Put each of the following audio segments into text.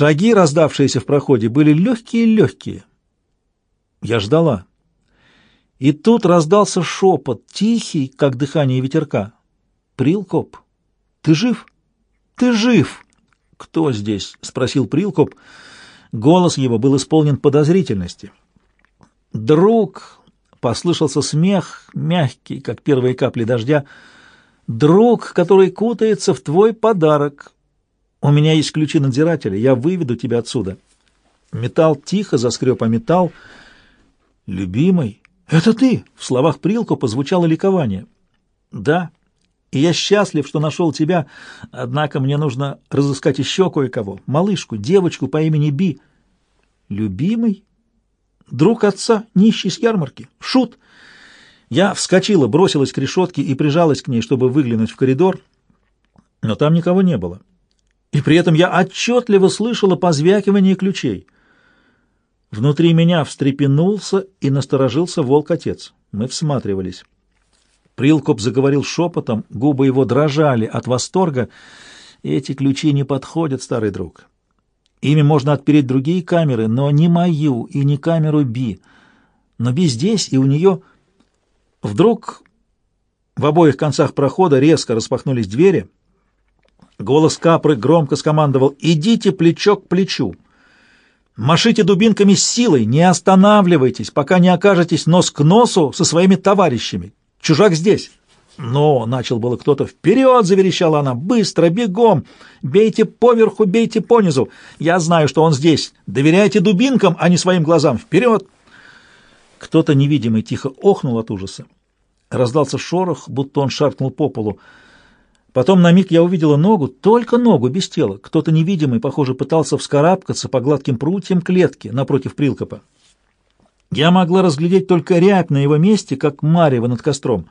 Шаги, раздавшиеся в проходе, были легкие-легкие. Я ждала. И тут раздался шепот, тихий, как дыхание ветерка. «Прилкоп, ты жив? Ты жив!» «Кто здесь?» — спросил Прилкоп. Голос его был исполнен подозрительности. «Друг!» — послышался смех, мягкий, как первые капли дождя. «Друг, который кутается в твой подарок. У меня есть ключи надзирателя, я выведу тебя отсюда». Металл тихо заскреб о металл. «Любимый, это ты!» — в словах Прилкопа звучало ликование. «Да, и я счастлив, что нашел тебя, однако мне нужно разыскать еще кое-кого. Малышку, девочку по имени Би. Любимый? Друг отца, нищий с ярмарки. Шут. Я вскочила, бросилась к решетке и прижалась к ней, чтобы выглянуть в коридор, но там никого не было. И при этом я отчетливо слышала позвякивание ключей. Внутри меня встрепенулся и насторожился волк-отец. Мы всматривались. Прилкоп заговорил шепотом, губы его дрожали от восторга. «Эти ключи не подходят, старый друг. Ими можно отпереть другие камеры, но не мою и не камеру Би. Но Би здесь, и у нее...» Вдруг в обоих концах прохода резко распахнулись двери. Голос Капры громко скомандовал «Идите плечо к плечу!» Машите дубинками с силой, не останавливайтесь, пока не окажетесь нос к носу со своими товарищами. Чужак здесь!» «Но!» — начал было кто-то. «Вперед!» — заверещала она. «Быстро! Бегом! Бейте поверху, бейте понизу! Я знаю, что он здесь! Доверяйте дубинкам, а не своим глазам! Вперед!» Кто-то невидимый тихо охнул от ужаса. Раздался шорох, будто он шаркнул по полу. Потом на миг я увидела ногу, только ногу, без тела. Кто-то невидимый, похоже, пытался вскарабкаться по гладким прутьям клетки напротив прилкопа. Я могла разглядеть только рябь на его месте, как марево над костром.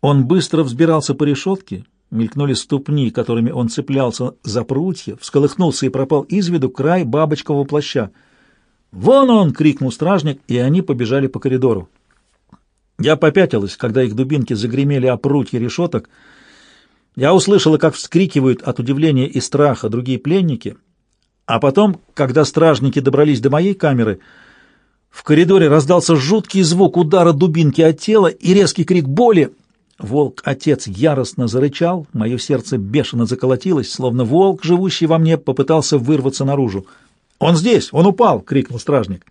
Он быстро взбирался по решетке, мелькнули ступни, которыми он цеплялся за прутья, всколыхнулся и пропал из виду край бабочкового плаща. «Вон он!» — крикнул стражник, и они побежали по коридору. Я попятилась, когда их дубинки загремели о прутья решеток. Я услышала, как вскрикивают от удивления и страха другие пленники, а потом, когда стражники добрались до моей камеры — в коридоре раздался жуткий звук удара дубинки от тела и резкий крик боли. Волк-отец яростно зарычал, мое сердце бешено заколотилось, словно волк, живущий во мне, попытался вырваться наружу. «Он здесь! Он упал!» — крикнул стражник.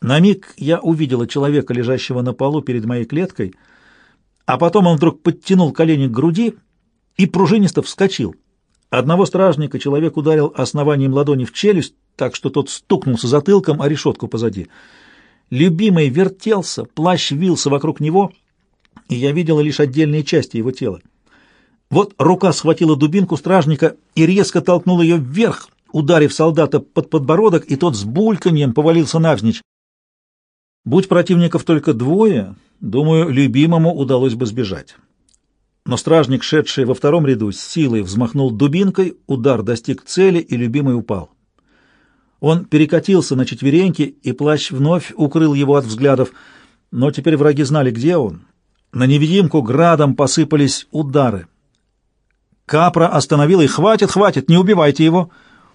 На миг я увидела человека, лежащего на полу перед моей клеткой, а потом он вдруг подтянул колени к груди и пружинисто вскочил. Одного стражника человек ударил основанием ладони в челюсть, так что тот стукнулся затылком о решетку позади. Любимый вертелся, плащ вился вокруг него, и я видела лишь отдельные части его тела. Вот рука схватила дубинку стражника и резко толкнула ее вверх, ударив солдата под подбородок, и тот с бульканьем повалился навзничь. Будь противников только двое, думаю, любимому удалось бы сбежать. Но стражник, шедший во втором ряду, с силой взмахнул дубинкой, удар достиг цели, и любимый упал. Он перекатился на четвереньки, и плащ вновь укрыл его от взглядов, но теперь враги знали, где он. На невидимку градом посыпались удары. Капра остановила и «Хватит, хватит, не убивайте его!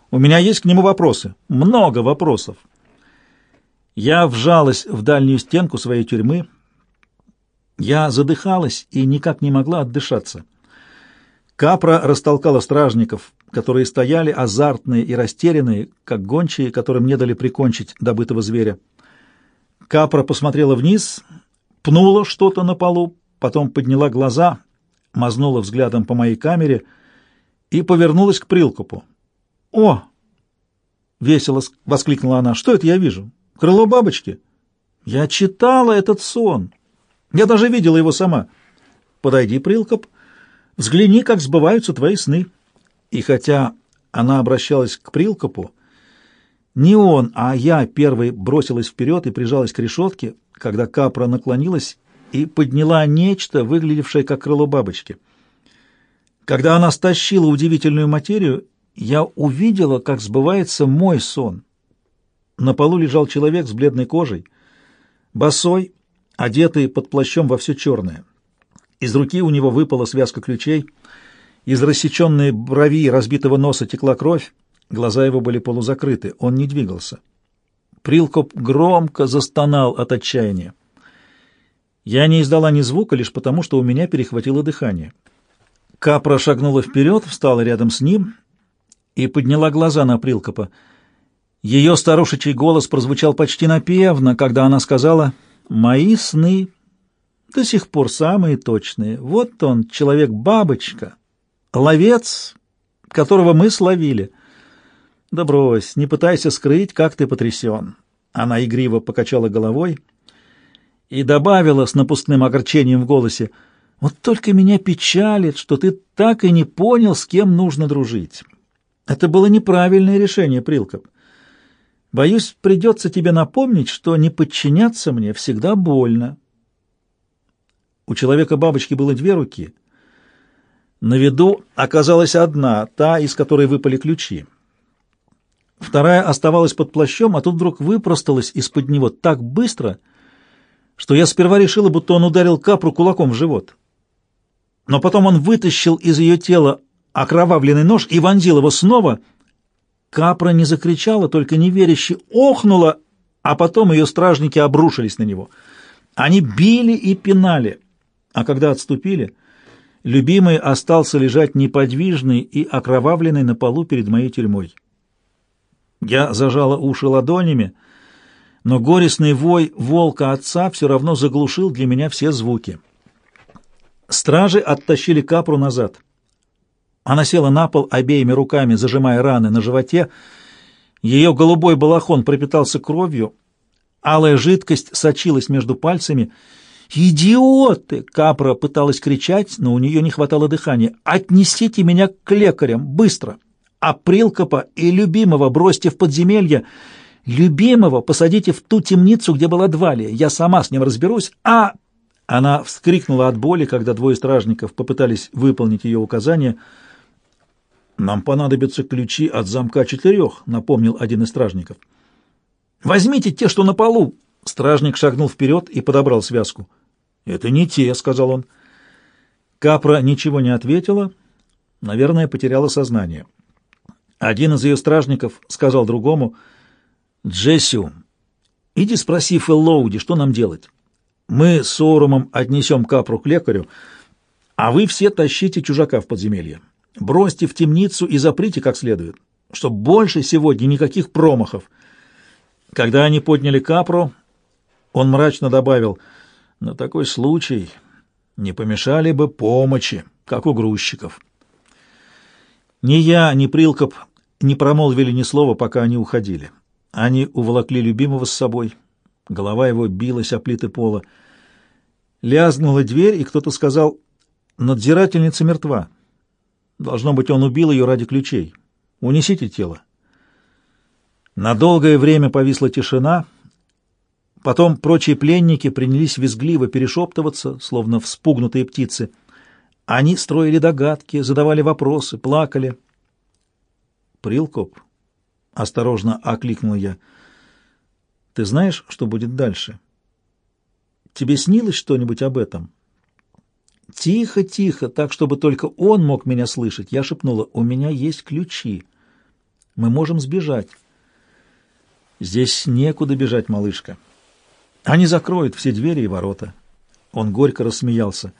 У меня есть к нему вопросы, много вопросов!» Я вжалась в дальнюю стенку своей тюрьмы, я задыхалась и никак не могла отдышаться. Капра растолкала стражников, которые стояли азартные и растерянные, как гончие, которым не дали прикончить добытого зверя. Капра посмотрела вниз, пнула что-то на полу, потом подняла глаза, мазнула взглядом по моей камере и повернулась к Прилкопу. «О!» — весело воскликнула она. «Что это я вижу? Крыло бабочки?» «Я читала этот сон!» Я даже видела его сама. Подойди, Прилкоп, взгляни, как сбываются твои сны. И хотя она обращалась к Прилкопу, не он, а я первой бросилась вперед и прижалась к решетке, когда Капра наклонилась и подняла нечто, выглядевшее как крыло бабочки. Когда она стащила удивительную материю, я увидела, как сбывается мой сон. На полу лежал человек с бледной кожей, босой, одетый под плащом во все черное. Из руки у него выпала связка ключей, из рассеченной брови разбитого носа текла кровь, Глаза его были полузакрыты, он не двигался. Прилкоп громко застонал от отчаяния. Я не издала ни звука, лишь потому, что у меня перехватило дыхание. Капра шагнула вперед, встала рядом с ним и подняла глаза на Прилкопа. Ее старушечий голос прозвучал почти напевно, когда она сказала «Мои сны до сих пор самые точные. Вот он, человек-бабочка, ловец, которого мы словили». «Да брось, не пытайся скрыть, как ты потрясен». Она игриво покачала головой и добавила с напускным огорчением в голосе, «Вот только меня печалит, что ты так и не понял, с кем нужно дружить. Это было неправильное решение, Прилкоп. Боюсь, придется тебе напомнить, что не подчиняться мне всегда больно». У человека-бабочки было две руки. На виду оказалась одна, та, из которой выпали ключи. Вторая оставалась под плащом, а тут вдруг выпросталась из-под него так быстро, что я сперва решила, будто он ударил капру кулаком в живот. Но потом он вытащил из ее тела окровавленный нож и вонзил его снова. Капра не закричала, только неверяще охнула, а потом ее стражники обрушились на него. Они били и пинали, а когда отступили, любимый остался лежать неподвижный и окровавленный на полу перед моей тюрьмой. Я зажала уши ладонями, но горестный вой волка отца все равно заглушил для меня все звуки. Стражи оттащили капру назад. Она села на пол обеими руками, зажимая раны на животе. Ее голубой балахон пропитался кровью, алая жидкость сочилась между пальцами. «Идиоты!» — Капра пыталась кричать, но у нее не хватало дыхания. «Отнесите меня к лекарям! Быстро!» а Прилкопа и любимого бросьте в подземелье. Любимого посадите в ту темницу, где была Двалия. Я сама с ним разберусь. А...» Она вскрикнула от боли, когда двое стражников попытались выполнить ее указания. «Нам понадобятся ключи от замка четырех», — напомнил один из стражников. «Возьмите те, что на полу!» Стражник шагнул вперед и подобрал связку. «Это не те», — сказал он. Капра ничего не ответила, наверное, потеряла сознание. Один из ее стражников сказал другому, «Джессиум, иди спроси Феллоуди, что нам делать. Мы с Оурумом отнесем капру к лекарю, а вы все тащите чужака в подземелье. Бросьте в темницу и заприте как следует, чтоб больше сегодня никаких промахов». Когда они подняли капру, он мрачно добавил, «На такой случай не помешали бы помощи, как у грузчиков». Ни я, ни Прилкоп не промолвили ни слова, пока они уходили. Они уволокли любимого с собой. Голова его билась о плиты пола. Лязгнула дверь, и кто-то сказал, «Надзирательница мертва. Должно быть, он убил ее ради ключей. Унесите тело». На долгое время повисла тишина. Потом прочие пленники принялись визгливо перешептываться, словно вспугнутые птицы — они строили догадки, задавали вопросы, плакали. «Прилкоп», — осторожно окликнул я, — «ты знаешь, что будет дальше? Тебе снилось что-нибудь об этом?» Тихо, тихо, так, чтобы только он мог меня слышать, я шепнула, «У меня есть ключи. Мы можем сбежать». «Здесь некуда бежать, малышка. Они закроют все двери и ворота». Он горько рассмеялся.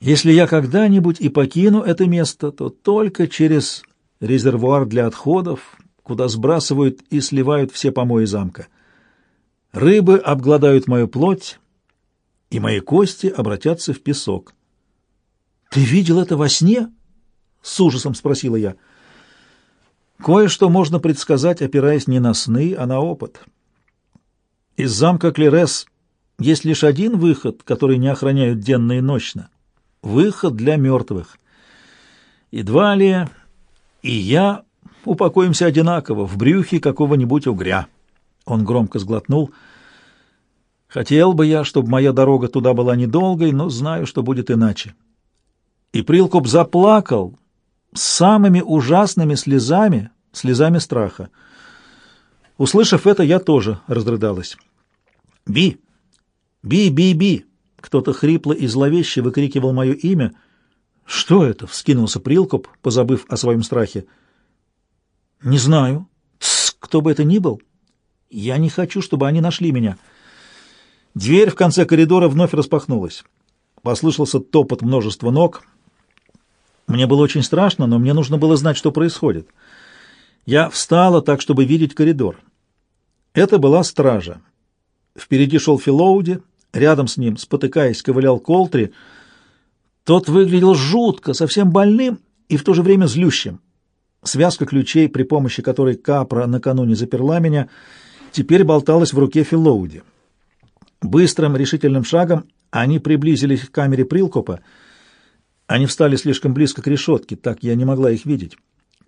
Если я когда-нибудь и покину это место, то только через резервуар для отходов, куда сбрасывают и сливают все помои замка. Рыбы обгладают мою плоть, и мои кости обратятся в песок. «Ты видел это во сне?» — с ужасом спросила я. Кое-что можно предсказать, опираясь не на сны, а на опыт. Из замка Клерес есть лишь один выход, который не охраняют денно и ночно — выход для мертвых. Едва ли и я упокоимся одинаково в брюхе какого-нибудь угря. Он громко сглотнул. Хотел бы я, чтобы моя дорога туда была недолгой, но знаю, что будет иначе. И Прилкоп заплакал самыми ужасными слезами, слезами страха. Услышав это, я тоже разрыдалась. «Би! Би, би, би!» Кто-то хрипло и зловеще выкрикивал мое имя. «Что это?» — вскинулся Прилкоп, позабыв о своем страхе. Не знаю. Тс, кто бы это ни был. Я не хочу, чтобы они нашли меня. Дверь в конце коридора вновь распахнулась. Послышался топот множества ног. Мне было очень страшно, но мне нужно было знать, что происходит. Я встала так, чтобы видеть коридор. Это была стража. Впереди шел Филоуди, рядом с ним, спотыкаясь, ковылял Колтри. Тот выглядел жутко, совсем больным и в то же время злющим. Связка ключей, при помощи которой Капра накануне заперла меня, теперь болталась в руке Филоуди. Быстрым решительным шагом они приблизились к камере Прилкопа. Они встали слишком близко к решетке, так я не могла их видеть.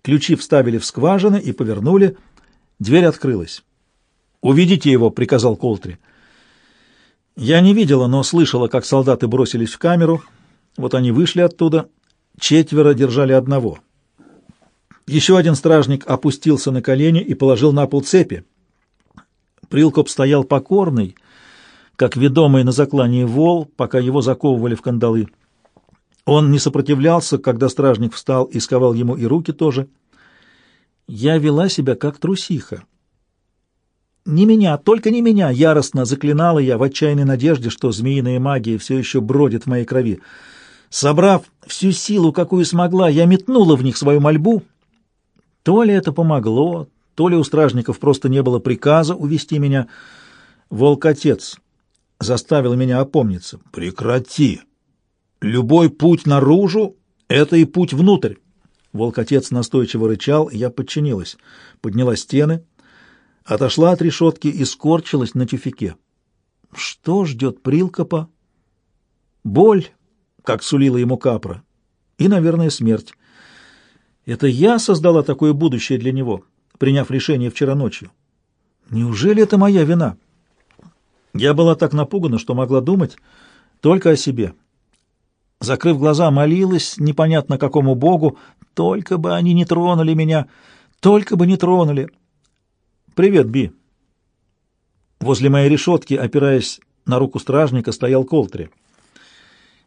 Ключи вставили в скважины и повернули. Дверь открылась. «Уведите его», — приказал Колтри. Я не видела, но слышала, как солдаты бросились в камеру. Вот они вышли оттуда. Четверо держали одного. Еще один стражник опустился на колени и положил на пол цепи. Прилкоп стоял покорный, как ведомый на заклании вол, пока его заковывали в кандалы. Он не сопротивлялся, когда стражник встал и сковал ему и руки тоже. Я вела себя как трусиха. «Не меня, только не меня!» — яростно заклинала я в отчаянной надежде, что змеиная магия все еще бродит в моей крови. Собрав всю силу, какую смогла, я метнула в них свою мольбу. То ли это помогло, то ли у стражников просто не было приказа увести меня. Волк-отец заставил меня опомниться. «Прекрати! Любой путь наружу — это и путь внутрь!» Волк-отец настойчиво рычал, я подчинилась. Подняла стены, отошла от решетки и скорчилась на тюфике. Что ждет Прилкопа? Боль, как сулила ему Капра, и, наверное, смерть. Это я создала такое будущее для него, приняв решение вчера ночью. Неужели это моя вина? Я была так напугана, что могла думать только о себе. Закрыв глаза, молилась непонятно какому богу, только бы они не тронули меня, только бы не тронули. «Привет, Би». Возле моей решетки, опираясь на руку стражника, стоял Колтри.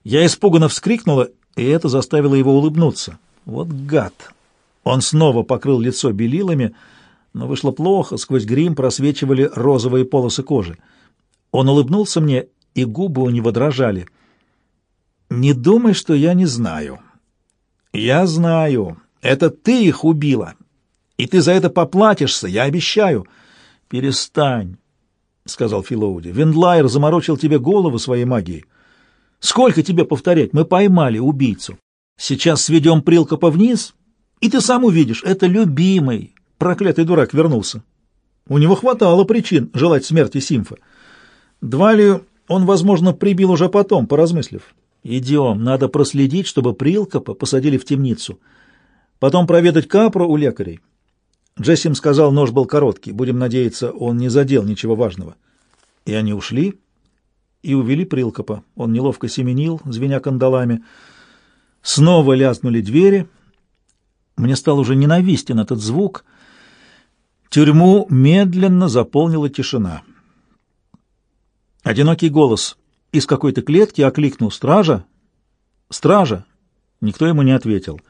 Я испуганно вскрикнула, и это заставило его улыбнуться. Вот гад! Он снова покрыл лицо белилами, но вышло плохо, сквозь грим просвечивали розовые полосы кожи. Он улыбнулся мне, и губы у него дрожали. «Не думай, что я не знаю». «Я знаю. Это ты их убила. И ты за это поплатишься, я обещаю». «Перестань», — сказал Филоуди. «Вендлайер заморочил тебе голову своей магией. Сколько тебе повторять? Мы поймали убийцу. Сейчас сведем Прилкопа вниз, и ты сам увидишь, это любимый. Проклятый дурак вернулся. У него хватало причин желать смерти Симфа. Двалию он, возможно, прибил уже потом, поразмыслив. Идем, надо проследить, чтобы Прилкопа посадили в темницу. Потом проведать Капру у лекарей. Джессим сказал, нож был короткий. Будем надеяться, он не задел ничего важного. И они ушли и увели Прилкопа. Он неловко семенил, звеня кандалами. Снова лязнули двери. Мне стал уже ненавистен этот звук. Тюрьму медленно заполнила тишина. Одинокий голос из какой-то клетки окликнул «Стража! Стража!» Никто ему не ответил.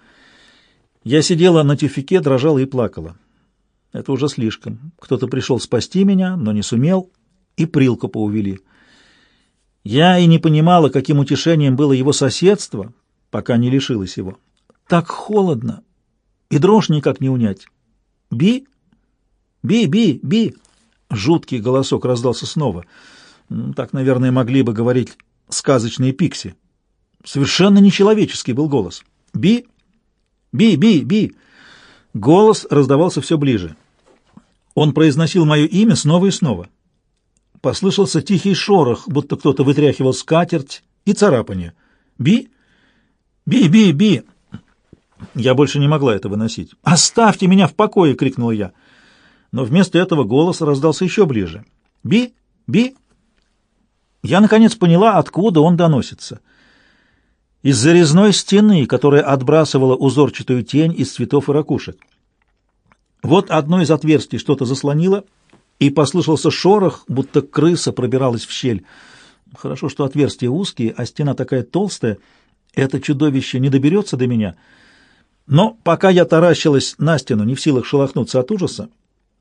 Я сидела на тюфике, дрожала и плакала. Это уже слишком. Кто-то пришел спасти меня, но не сумел, и Прилка поувели. Я и не понимала, каким утешением было его соседство, пока не лишилась его. Так холодно, и дрожь никак не унять. «Би! Би! Би! Би!» Жуткий голосок раздался снова — так, наверное, могли бы говорить сказочные пикси. Совершенно нечеловеческий был голос. «Би! Би! Би! Би!» Голос раздавался все ближе. Он произносил мое имя снова и снова. Послышался тихий шорох, будто кто-то вытряхивал скатерть и царапание. «Би! Би! Би! Би!» Я больше не могла это выносить. «Оставьте меня в покое!» — крикнул я. Но вместо этого голос раздался еще ближе. «Би! Би!» Я, наконец, поняла, откуда он доносится. Из-за резной стены, которая отбрасывала узорчатую тень из цветов и ракушек. Вот одно из отверстий что-то заслонило, и послышался шорох, будто крыса пробиралась в щель. Хорошо, что отверстия узкие, а стена такая толстая. Это чудовище не доберется до меня. Но пока я таращилась на стену, не в силах шелохнуться от ужаса,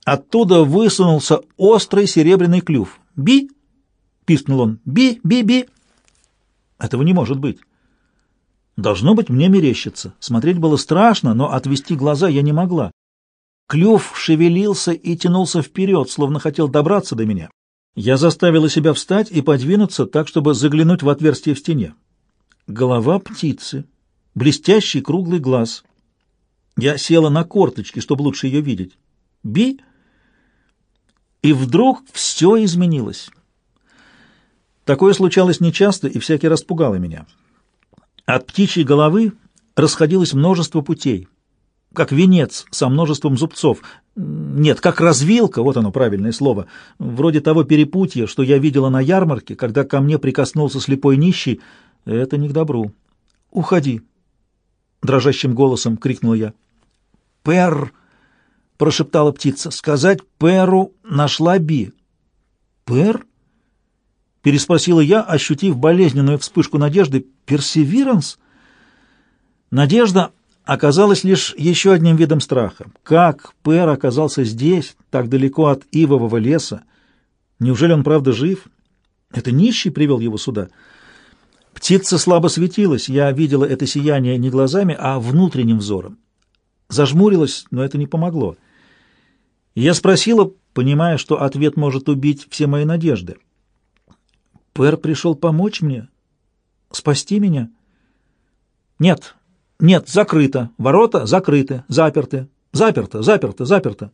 оттуда высунулся острый серебряный клюв. «Би!» — пискнул он. «Би! Би! Би!» Этого не может быть. Должно быть, мне мерещится. Смотреть было страшно, но отвести глаза я не могла. Клюв шевелился и тянулся вперед, словно хотел добраться до меня. Я заставила себя встать и подвинуться так, чтобы заглянуть в отверстие в стене. Голова птицы, блестящий круглый глаз. Я села на корточки, чтобы лучше ее видеть. Би! И вдруг все изменилось. Такое случалось нечасто и всякий раз пугало меня. От птичьей головы расходилось множество путей, как венец со множеством зубцов. Нет, как развилка, вот оно правильное слово, вроде того перепутья, что я видела на ярмарке, когда ко мне прикоснулся слепой нищий. Это не к добру. «Уходи!» — дрожащим голосом крикнула я. «Пер!» — прошептала птица. «Сказать Перу нашла Би». «Пер?» — переспросила я, ощутив болезненную вспышку надежды. «Персевиранс?» Надежда оказалась лишь еще одним видом страха. Как Пер оказался здесь, так далеко от ивового леса? Неужели он правда жив? Это нищий привел его сюда?» Птица слабо светилась, я видела это сияние не глазами, а внутренним взором. Зажмурилась, но это не помогло. Я спросила, понимая, что ответ может убить все мои надежды. «Пэр пришел помочь мне? Спасти меня?» «Нет, нет, закрыто. Ворота закрыты, заперты. Заперто, заперто, заперто».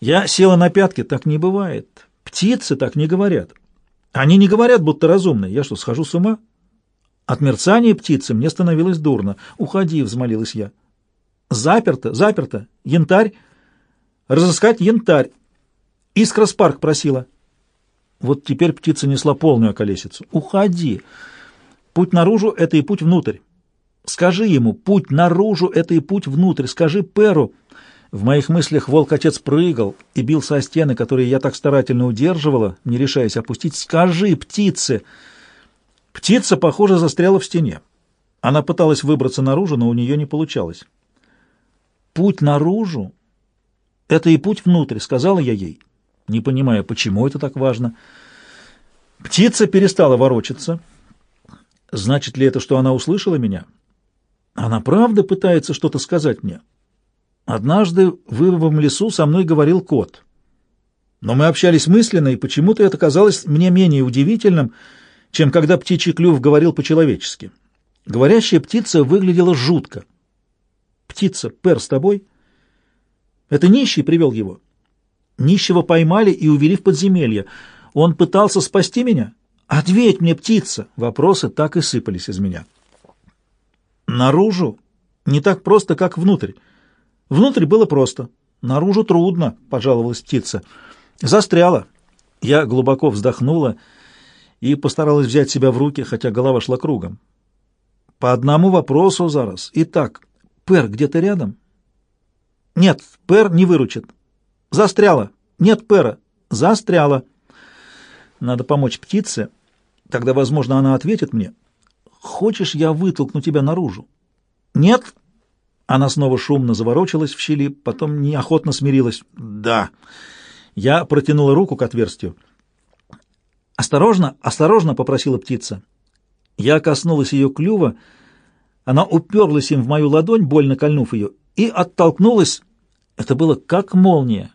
Я села на пятки, так не бывает. Птицы так не говорят. Они не говорят, будто разумные. Я что, схожу с ума? От мерцания птицы мне становилось дурно. «Уходи», — взмолилась я. «Заперто, заперто. Янтарь. Разыскать янтарь. Искра Спарк просила». Вот теперь птица несла полную околесицу. «Уходи. Путь наружу — это и путь внутрь. Скажи ему, путь наружу — это и путь внутрь. Скажи Перу». В моих мыслях волк-отец прыгал и бился о стены, которые я так старательно удерживала, не решаясь опустить. «Скажи, птице!» Птица, похоже, застряла в стене. Она пыталась выбраться наружу, но у нее не получалось. «Путь наружу — это и путь внутрь», — сказала я ей, не понимая, почему это так важно. Птица перестала ворочаться. Значит ли это, что она услышала меня? Она правда пытается что-то сказать мне? Однажды в ивовом лесу со мной говорил кот. Но мы общались мысленно, и почему-то это казалось мне менее удивительным — чем когда птичий клюв говорил по-человечески. Говорящая птица выглядела жутко. «Птица, Пер, с тобой?» «Это нищий привел его?» «Нищего поймали и увели в подземелье. Он пытался спасти меня?» «Ответь мне, птица!» Вопросы так и сыпались из меня. «Наружу не так просто, как внутрь. Внутрь было просто. Наружу трудно», — пожаловалась птица. «Застряла». Я глубоко вздохнула и постаралась взять себя в руки, хотя голова шла кругом. По одному вопросу зараз. Итак, Пер где-то рядом? Нет, Пер не выручит. Застряла. Нет Пера. Застряла. Надо помочь птице. Тогда, возможно, она ответит мне. Хочешь, я вытолкну тебя наружу? Нет. Она снова шумно заворочилась в щели, потом неохотно смирилась. Да. Я протянула руку к отверстию. «Осторожно, осторожно!» — попросила птица. Я коснулась ее клюва, она уперлась им в мою ладонь, больно кольнув ее, и оттолкнулась. Это было как молния.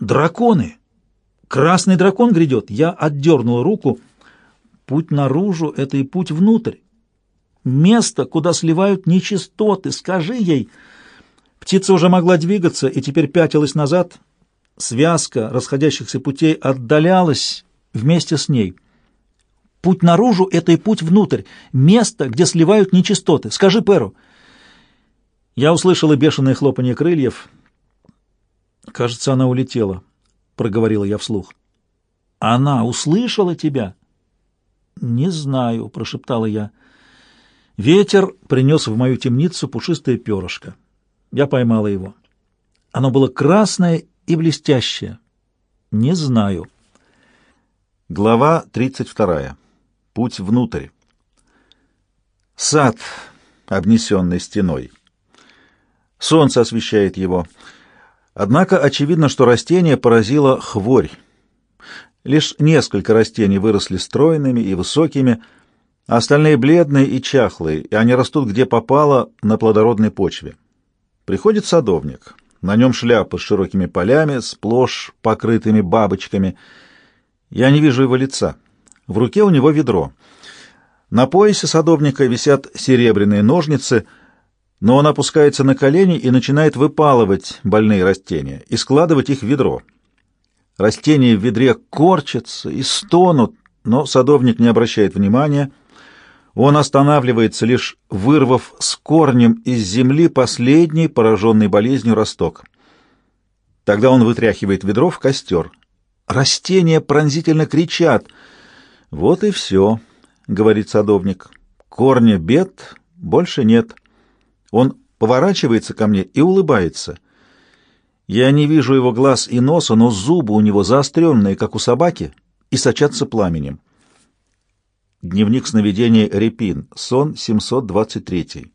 «Драконы! Красный дракон грядет!» Я отдернула руку. Путь наружу — это и путь внутрь. Место, куда сливают нечистоты. Скажи ей. Птица уже могла двигаться и теперь пятилась назад. Связка расходящихся путей отдалялась, вместе с ней. Путь наружу — это и путь внутрь, место, где сливают нечистоты. Скажи Перу. Я услышала бешеное хлопанье крыльев. Кажется, она улетела, — проговорила я вслух. Она услышала тебя? Не знаю, — прошептала я. Ветер принес в мою темницу пушистое перышко. Я поймала его. Оно было красное и блестящее. Не знаю. Глава 32. Путь внутрь. Сад, обнесенный стеной. Солнце освещает его. Однако очевидно, что растение поразило хворь. Лишь несколько растений выросли стройными и высокими, а остальные бледные и чахлые, и они растут где попало на плодородной почве. Приходит садовник. На нем шляпа с широкими полями, сплошь покрытыми бабочками. Я не вижу его лица. В руке у него ведро. На поясе садовника висят серебряные ножницы, но он опускается на колени и начинает выпалывать больные растения и складывать их в ведро. Растения в ведре корчатся и стонут, но садовник не обращает внимания. Он останавливается, лишь вырвав с корнем из земли последний, пораженный болезнью, росток. Тогда он вытряхивает ведро в костер. Растения пронзительно кричат. «Вот и все», — говорит садовник. «Корня бед больше нет». Он поворачивается ко мне и улыбается. Я не вижу его глаз и носа, но зубы у него заостренные, как у собаки, и сочатся пламенем. Дневник сновидений Репин. Сон 723.